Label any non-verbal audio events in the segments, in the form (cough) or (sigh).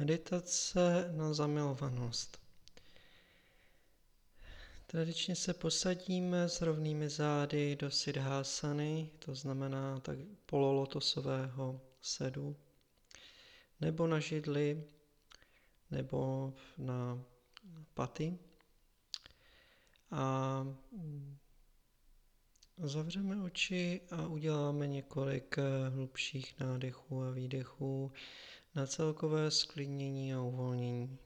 Meditace na zamilovanost. Tradičně se posadíme s rovnými zády do siddhásany, to znamená tak pololotosového sedu, nebo na židli, nebo na paty. A zavřeme oči a uděláme několik hlubších nádechů a výdechů na celkové sklidnění a uvolnění.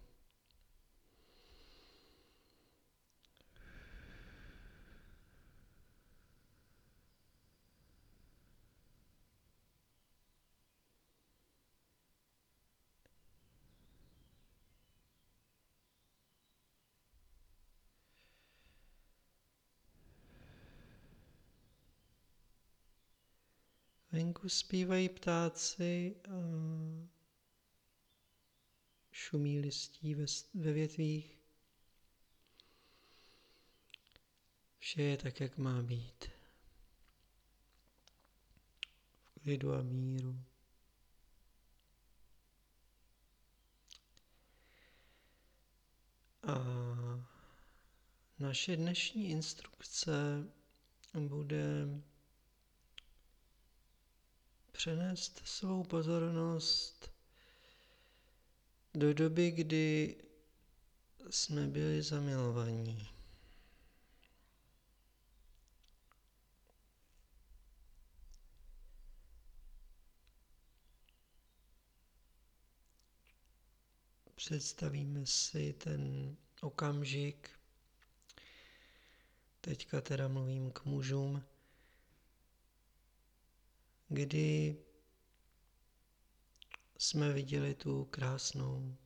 Venku zpívají ptáci a šumí listí ve, ve větvích. Vše je tak, jak má být. V klidu a míru. A naše dnešní instrukce bude přenést svou pozornost do doby, kdy jsme byli zamilovaní. Představíme si ten okamžik, teďka teda mluvím k mužům, kdy jsme viděli tu krásnou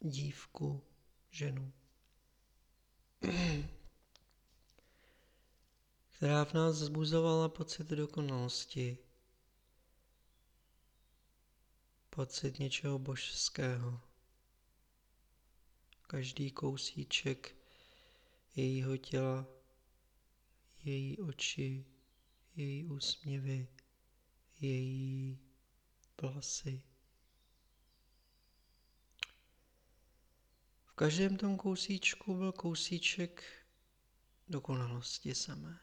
dívku, ženu, (clears throat) která v nás zbuzovala pocit dokonalosti, pocit něčeho božského. Každý kousíček jejího těla, její oči, její úsměvy, její vlasy. V každém tom kousíčku byl kousíček dokonalosti samé.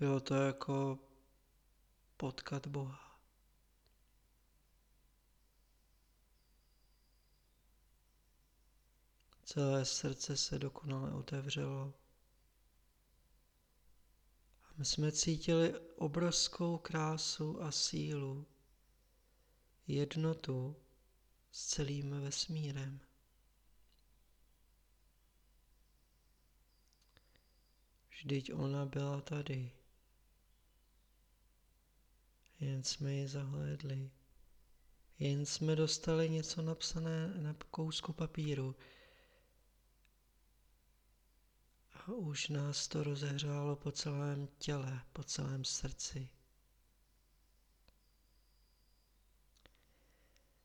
Bylo to jako potkat Boha. Celé srdce se dokonale otevřelo. Jsme cítili obrovskou krásu a sílu, jednotu s celým vesmírem. Vždyť ona byla tady. Jen jsme ji zahlédli. Jen jsme dostali něco napsané na kousku papíru. A už nás to rozehřálo po celém těle, po celém srdci.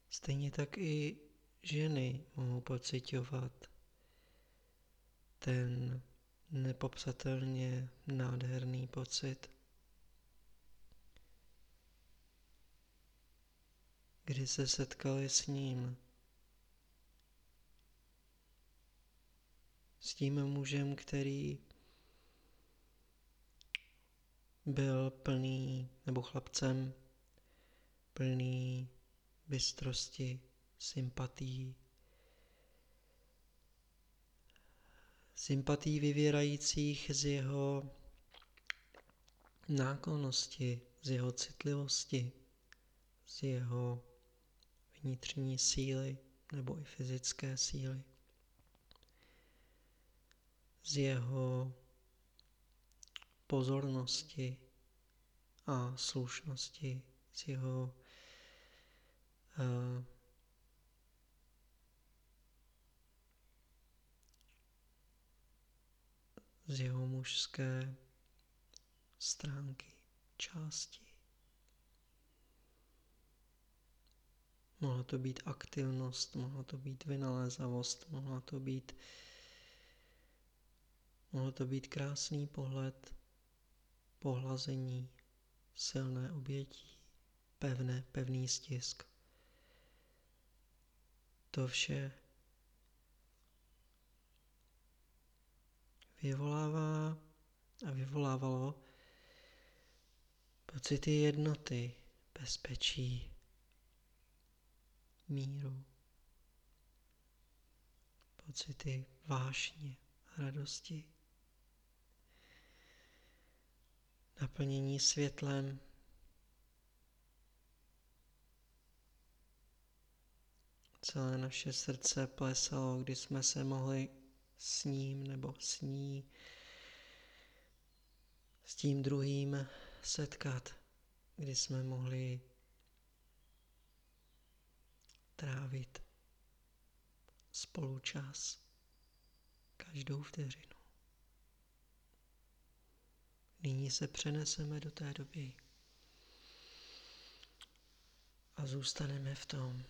Stejně tak i ženy mohou pocitovat ten nepopsatelně nádherný pocit, kdy se setkali s ním, s tím mužem, který byl plný, nebo chlapcem, plný bystrosti, sympatí, sympatí vyvěrajících z jeho náklonosti, z jeho citlivosti, z jeho vnitřní síly nebo i fyzické síly, z jeho pozornosti a slušnosti, z jeho uh, z jeho mužské stránky, části. Mohla to být aktivnost, mohla to být vynalézavost, mohla to být, mohla to být krásný pohled, pohlazení, silné obětí, pevné, pevný stisk. To vše vyvolává a vyvolávalo pocity jednoty, bezpečí, míru, pocity vášně, radosti, naplnění světlem, celé naše srdce plesalo, kdy jsme se mohli s ním nebo s ní, s tím druhým setkat, kdy jsme mohli trávit spolu čas, každou vteřinu. Nyní se přeneseme do té doby a zůstaneme v tom.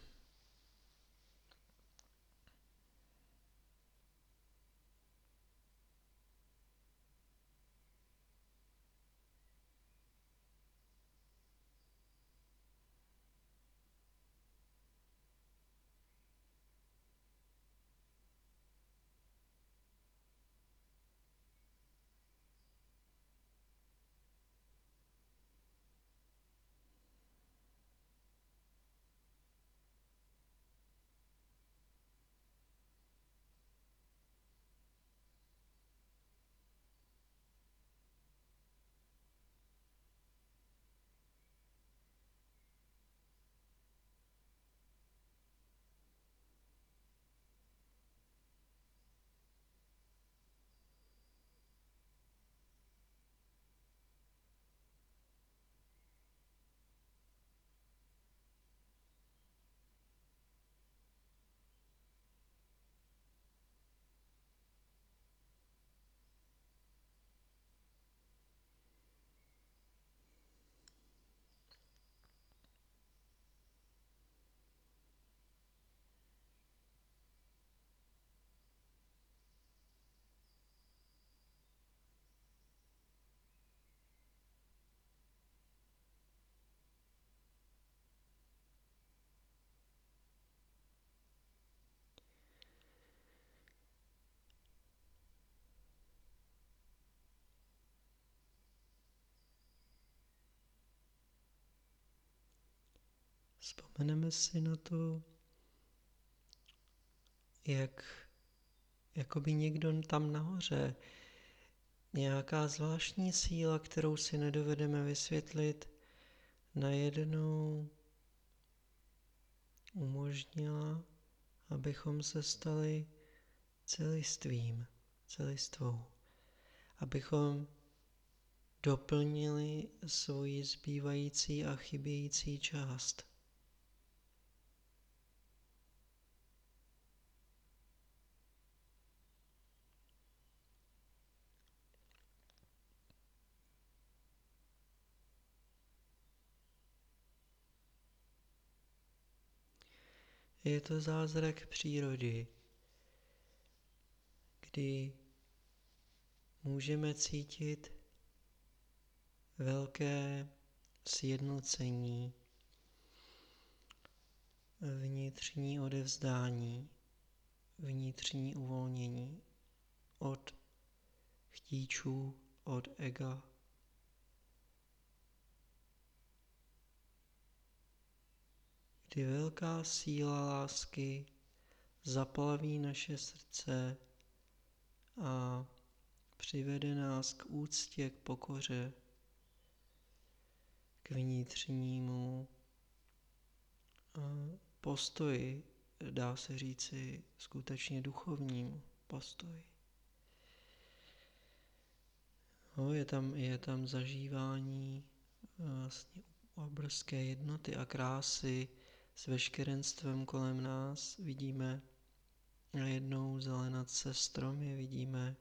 Vzpomeneme si na to, jak jakoby někdo tam nahoře, nějaká zvláštní síla, kterou si nedovedeme vysvětlit, najednou umožnila, abychom se stali celistvím, celistvou, abychom doplnili svoji zbývající a chybějící část. Je to zázrak přírody, kdy můžeme cítit velké sjednocení, vnitřní odevzdání, vnitřní uvolnění od chtíčů, od ega, kdy velká síla lásky zaplaví naše srdce a přivede nás k úctě, k pokoře, k vnitřnímu postoji, dá se říci skutečně duchovnímu postoji. No, je, tam, je tam zažívání vlastně obrovské jednoty a krásy, s veškerenstvem kolem nás, vidíme najednou zelenat se stromy, vidíme,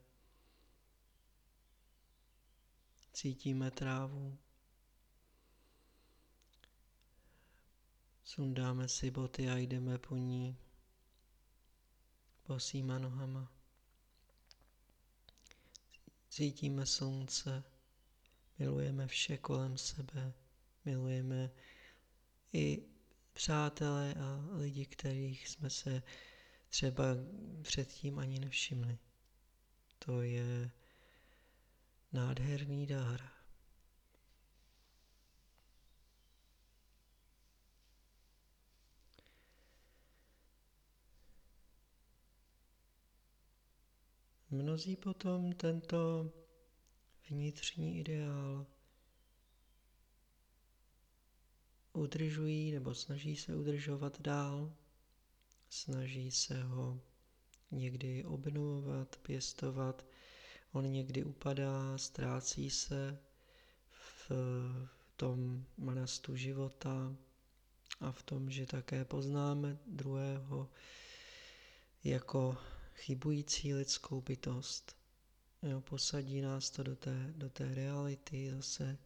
cítíme trávu, sundáme si boty a jdeme po ní bosýma nohama. Cítíme slunce, milujeme vše kolem sebe, milujeme i přátelé a lidi, kterých jsme se třeba předtím ani nevšimli. To je nádherný dar. Mnozí potom tento vnitřní ideál udržují nebo snaží se udržovat dál, snaží se ho někdy obnovovat, pěstovat. On někdy upadá, ztrácí se v tom manastu života a v tom, že také poznáme druhého jako chybující lidskou bytost. Jo, posadí nás to do té, do té reality zase,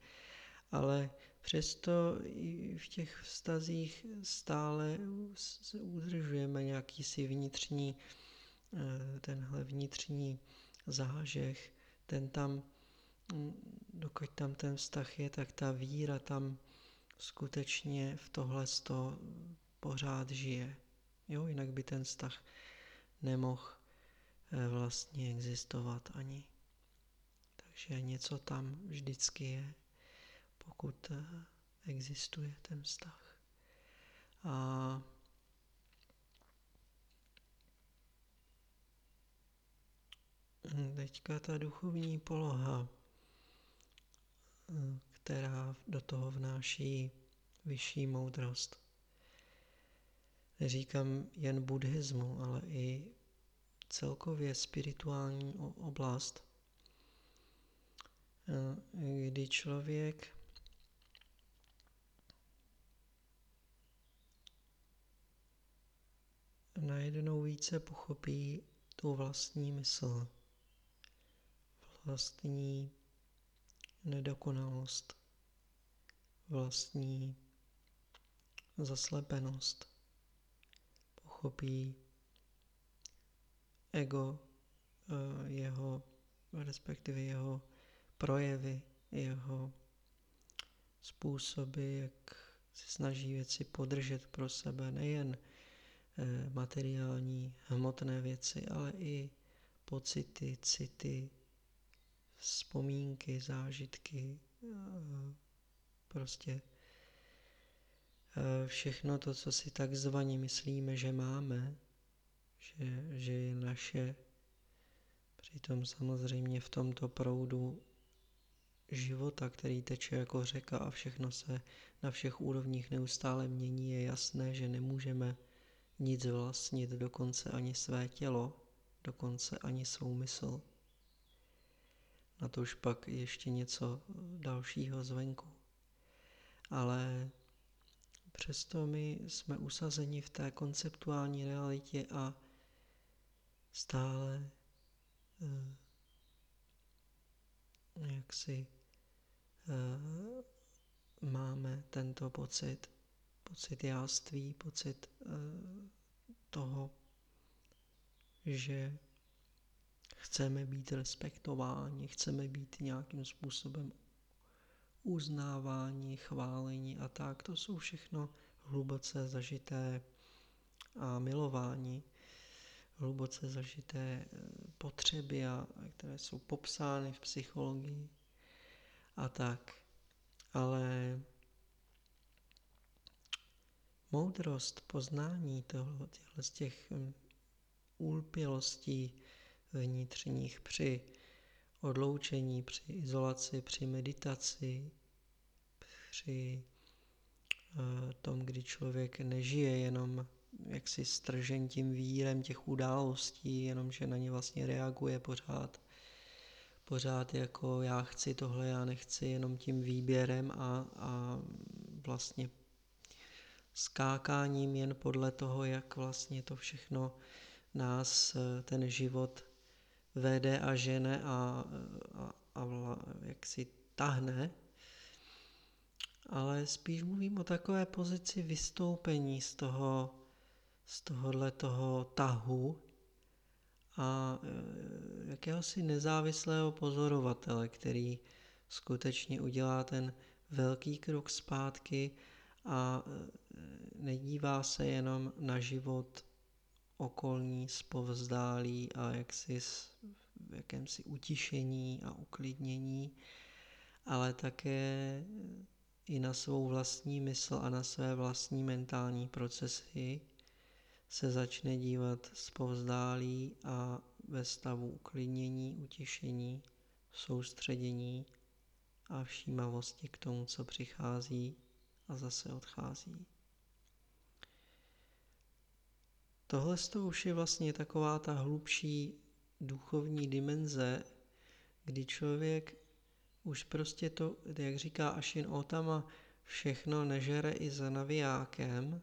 ale přesto i v těch vztazích stále udržujeme nějaký si vnitřní, eh, tenhle vnitřní zážeh, ten tam, mm, dokud tam ten vztah je, tak ta víra tam skutečně v tohle sto pořád žije. Jo, jinak by ten vztah nemohl eh, vlastně existovat ani. Takže něco tam vždycky je pokud eh, existuje ten vztah. A teďka ta duchovní poloha, eh, která do toho vnáší vyšší moudrost. Neříkám jen buddhismu, ale i celkově spirituální oblast, eh, kdy člověk najednou více pochopí tu vlastní mysl, vlastní nedokonalost, vlastní zaslepenost. Pochopí ego, eh, jeho, respektive jeho projevy, jeho způsoby, jak se snaží věci podržet pro sebe, nejen materiální, hmotné věci, ale i pocity, city, vzpomínky, zážitky, eh, prostě eh, všechno to, co si takzvaně myslíme, že máme, že, že je naše, přitom samozřejmě v tomto proudu života, který teče jako řeka a všechno se na všech úrovních neustále mění, je jasné, že nemůžeme nic vlastnit, dokonce ani své tělo, dokonce ani svou mysl. Na to už pak ještě něco dalšího zvenku. Ale přesto my jsme usazeni v té konceptuální realitě a stále eh, jak si eh, máme tento pocit, pocit jáství, pocit uh, toho, že chceme být respektováni, chceme být nějakým způsobem uznávání, chválení a tak. To jsou všechno hluboce zažité a milování, hluboce zažité eh, potřeby, a, které jsou popsány v psychologii a tak. Ale moudrost, poznání toho, z těch hm, úlpělostí vnitřních při odloučení, při izolaci, při meditaci, při uh, tom, kdy člověk nežije jenom jaksi stržen tím vírem těch událostí, jenom že na ně vlastně reaguje pořád, pořád jako já chci tohle, já nechci, jenom tím výběrem a, a vlastně skákáním jen podle toho, jak vlastně to všechno nás eh, ten život vede a žene a, a, a jak si tahne, ale spíš mluvím o takové pozici vystoupení z toho, z tohohle toho tahu a eh, jakéhosi nezávislého pozorovatele, který skutečně udělá ten velký krok zpátky a nedívá se jenom na život okolní spovzdálí a jaksi v jakémsi utišení a uklidnění, ale také i na svou vlastní mysl a na své vlastní mentální procesy se začne dívat zpovzdálí a ve stavu uklidnění, utišení, soustředění a všímavosti k tomu, co přichází a zase odchází. Tohle už je vlastně taková ta hlubší duchovní dimenze, kdy člověk už prostě to, jak říká Ašin Otama, všechno nežere i za navijákem,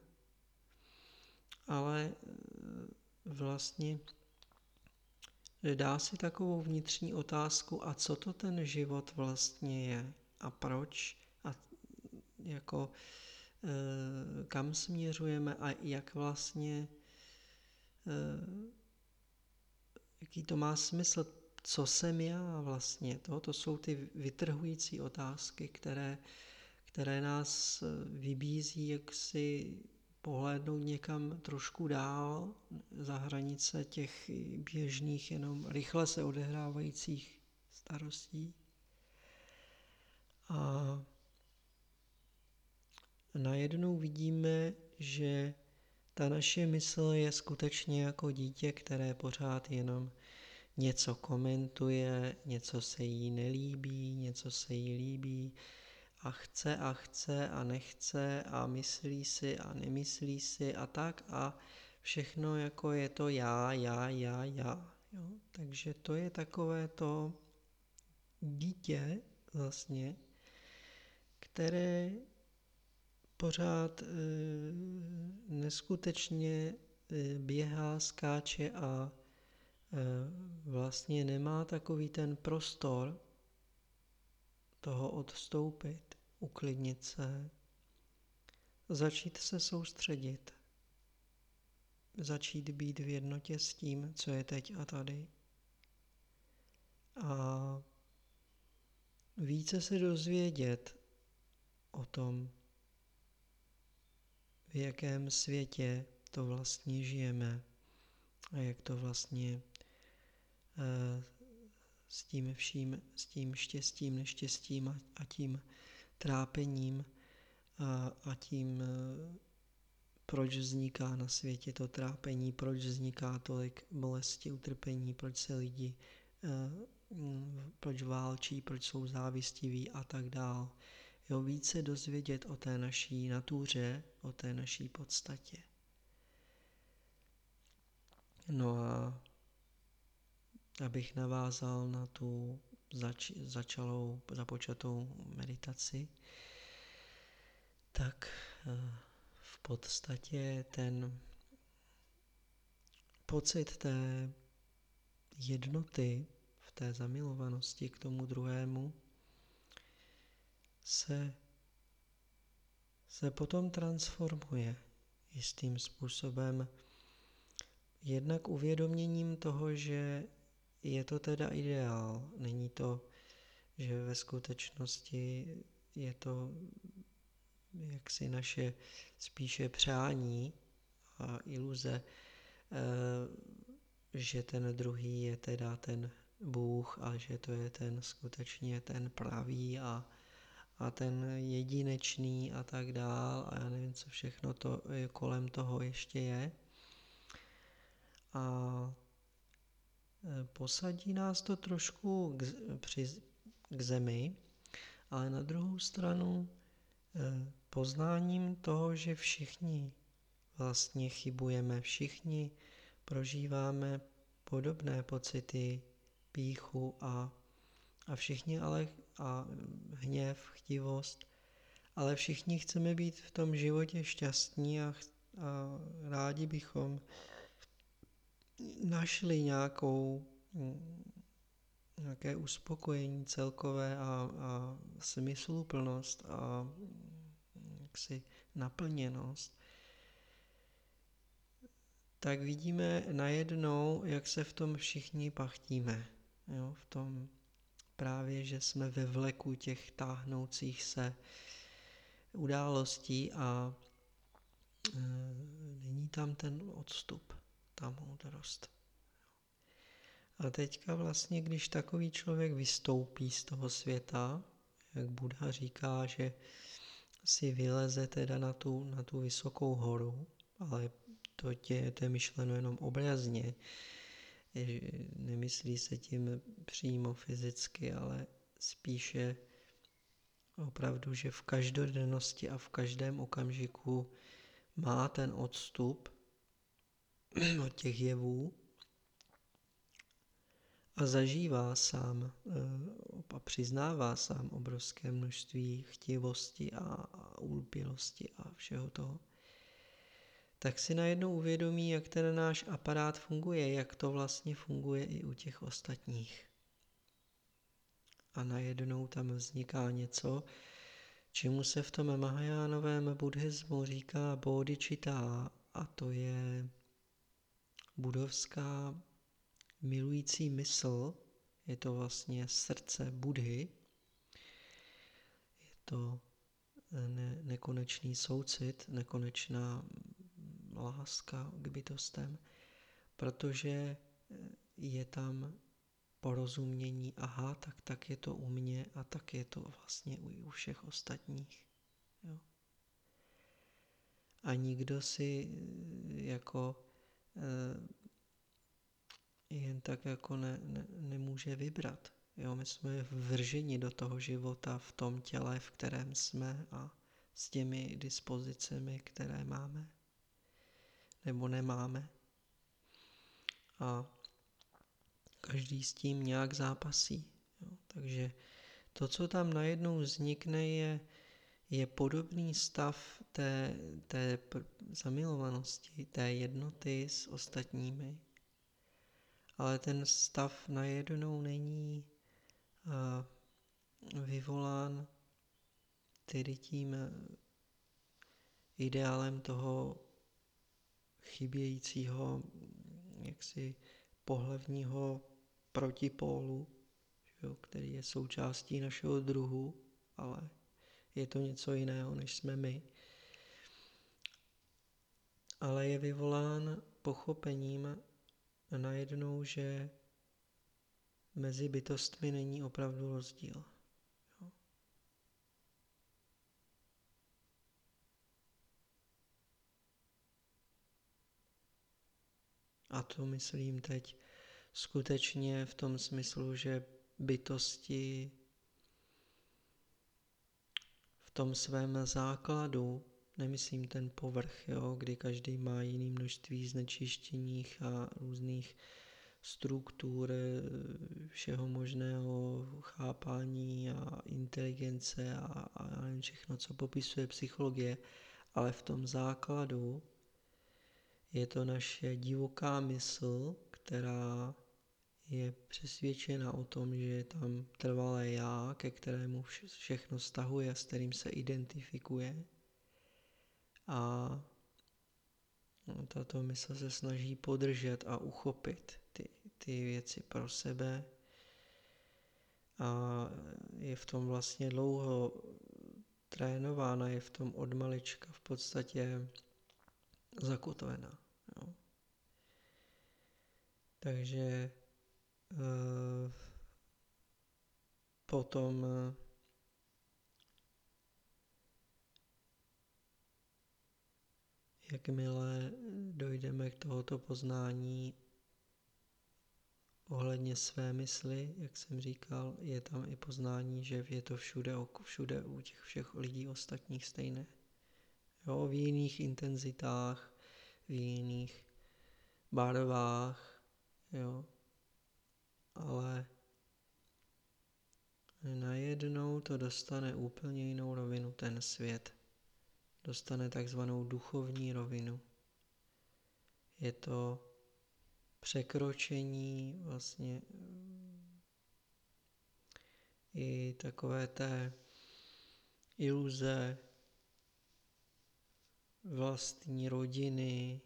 ale e, vlastně dá si takovou vnitřní otázku, a co to ten život vlastně je a proč a jako e, kam směřujeme a jak vlastně jaký to má smysl, co jsem já vlastně. To, to jsou ty vytrhující otázky, které, které nás vybízí, jak si pohlédnout někam trošku dál za hranice těch běžných, jenom rychle se odehrávajících starostí. A najednou vidíme, že ta naše mysl je skutečně jako dítě, které pořád jenom něco komentuje, něco se jí nelíbí, něco se jí líbí a chce a chce a nechce a myslí si a nemyslí si a tak a všechno jako je to já, já, já, já. Jo? Takže to je takové to dítě vlastně, které pořád e, neskutečně e, běhá, skáče a e, vlastně nemá takový ten prostor toho odstoupit, uklidnit se, začít se soustředit, začít být v jednotě s tím, co je teď a tady. A více se dozvědět o tom, v jakém světě to vlastně žijeme a jak to vlastně eh, s tím vším, s tím štěstím, neštěstím a tím trápením a, a tím, eh, proč vzniká na světě to trápení, proč vzniká tolik bolesti, utrpení, proč se lidi, eh, proč válčí, proč jsou závistiví a tak dál jo, více dozvědět o té naší natuře, o té naší podstatě. No a abych navázal na tu zač- začalou, započatou meditaci, tak eh, v podstatě ten pocit té jednoty v té zamilovanosti k tomu druhému se, se potom transformuje jistým způsobem. Jednak uvědoměním toho, že je to teda ideál, není to, že ve skutečnosti je to jaksi naše spíše přání a iluze, eh, že ten druhý je teda ten Bůh a že to je ten skutečně ten pravý a a ten jedinečný a tak dál a já nevím, co všechno to je kolem toho ještě je. A e, posadí nás to trošku k, při, k zemi, ale na druhou stranu e, poznáním toho, že všichni vlastně chybujeme, všichni prožíváme podobné pocity píchu a, a všichni ale a hněv, chtivost, ale všichni chceme být v tom životě šťastní a, a rádi bychom našli nějakou, nějaké uspokojení celkové a, a smysluplnost a jaksi naplněnost, tak vidíme najednou, jak se v tom všichni pachtíme. Jo, v tom právě, že jsme ve vleku těch táhnoucích se událostí a e, není tam ten odstup, ta moudrost. A teďka vlastně, když takový člověk vystoupí z toho světa, jak Buddha říká, že si vyleze teda na tu, na tu vysokou horu, ale to, tě, to je myšleno jenom obrazně, nemyslí se tím přímo fyzicky, ale spíše opravdu, že v každodennosti a v každém okamžiku má ten odstup (clears throat) od těch jevů a zažívá sám eh, a přiznává sám obrovské množství chtivosti a úlpilosti a všeho toho, tak si najednou uvědomí, jak ten náš aparát funguje, jak to vlastně funguje i u těch ostatních. A najednou tam vzniká něco, čemu se v tom Mahajánovém buddhismu říká bodhicitta, a to je budovská milující mysl, je to vlastně srdce Budhy, je to ne, nekonečný soucit, nekonečná láska k bytostem, protože je tam porozumění, aha, tak, tak je to u mě a tak je to vlastně u, u všech ostatních. Jo. A nikdo si jako jen tak jako ne, ne, nemůže vybrat. Jo, my jsme vrženi do toho života v tom těle, v kterém jsme a s těmi dispozicemi, které máme nebo nemáme. A každý s tím nějak zápasí. Jo. Takže to, co tam najednou vznikne, je, je podobný stav té, té zamilovanosti, té jednoty s ostatními, ale ten stav najednou není vyvolán tedy tím ideálem toho chybějícího jaksi pohlavního protipólu, jo, který je součástí našeho druhu, ale je to něco jiného, než jsme my. Ale je vyvolán pochopením najednou, že mezi bytostmi není opravdu rozdíl. A to myslím teď skutečně v tom smyslu, že bytosti v tom svém základu nemyslím ten povrch, jo, kdy každý má jiný množství znečištěních a různých struktur všeho možného chápání a inteligence a, a všechno, co popisuje psychologie, ale v tom základu je to naše divoká mysl, která je přesvědčena o tom, že je tam trvalé já, ke kterému všechno stahuje, s kterým se identifikuje. A tato mysl se snaží podržet a uchopit ty, ty věci pro sebe. A je v tom vlastně dlouho trénována, je v tom od malička v podstatě zakotvena. Jo. Takže e, potom Jakmile dojdeme k tohoto poznání ohledně své mysli, jak jsem říkal, je tam i poznání, že je to všude, všude u těch všech lidí ostatních stejné. Jo, v jiných intenzitách, v jiných barvách, jo, ale najednou to dostane úplně jinou rovinu, ten svět dostane takzvanou duchovní rovinu. Je to překročení vlastně i takové té iluze vlastní rodiny,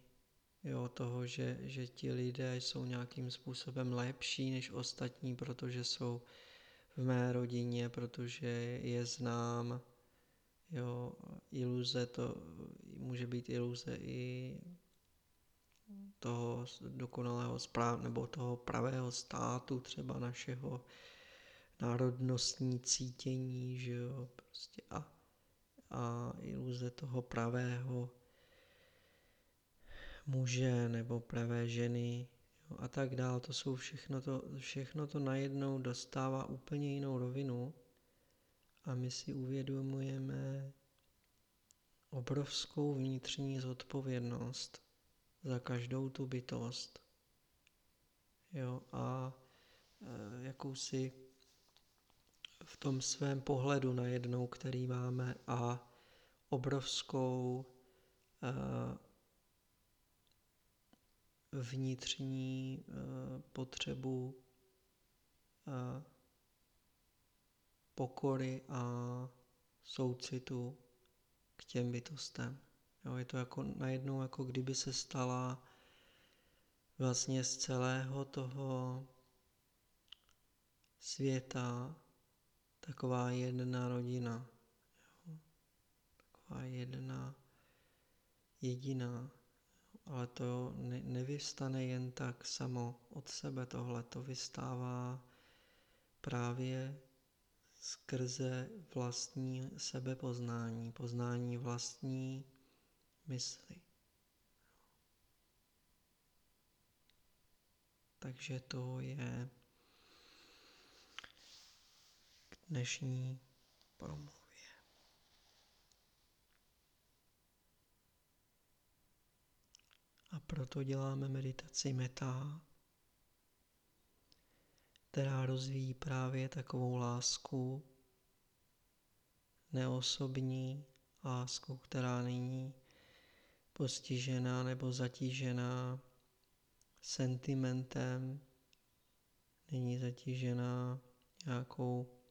jo, toho, že, že ti lidé jsou nějakým způsobem lepší než ostatní, protože jsou v mé rodině, protože je znám. Jo, iluze to může být iluze i toho dokonalého správ, nebo toho pravého státu, třeba našeho národnostní cítění, že jo, prostě a, a iluze toho pravého muže nebo pravé ženy a tak dále. To jsou všechno to, všechno to najednou dostává úplně jinou rovinu a my si uvědomujeme obrovskou vnitřní zodpovědnost za každou tu bytost. Jo, a e, jakousi v tom svém pohledu najednou, který máme a obrovskou e, vnitřní e, potřebu e, pokory a soucitu k těm bytostem. Jo, je to jako najednou, jako kdyby se stala vlastně z celého toho světa taková jedna rodina. Jo, taková jedna jediná. Ale to ne, nevystane jen tak samo od sebe tohle. To vystává právě skrze vlastní sebepoznání, poznání vlastní mysli. Takže to je k dnešní promluvě. A proto děláme meditaci meta, která rozvíjí právě takovou lásku, neosobní lásku, která není postižená nebo zatížená sentimentem, není zatížená nějakou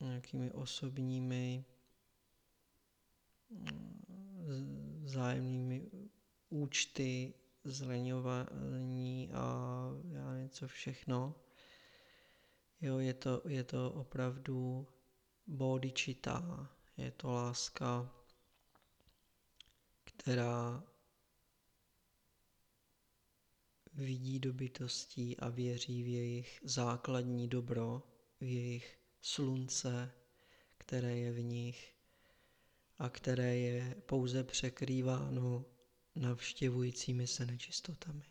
nějakými osobními vzájemnými účty, zleňování a já něco všechno. Jo, je to, je to opravdu bodičitá, je to láska, která vidí do bytostí a věří v jejich základní dobro, v jejich slunce, které je v nich a které je pouze překrýváno navštěvujícími se nečistotami.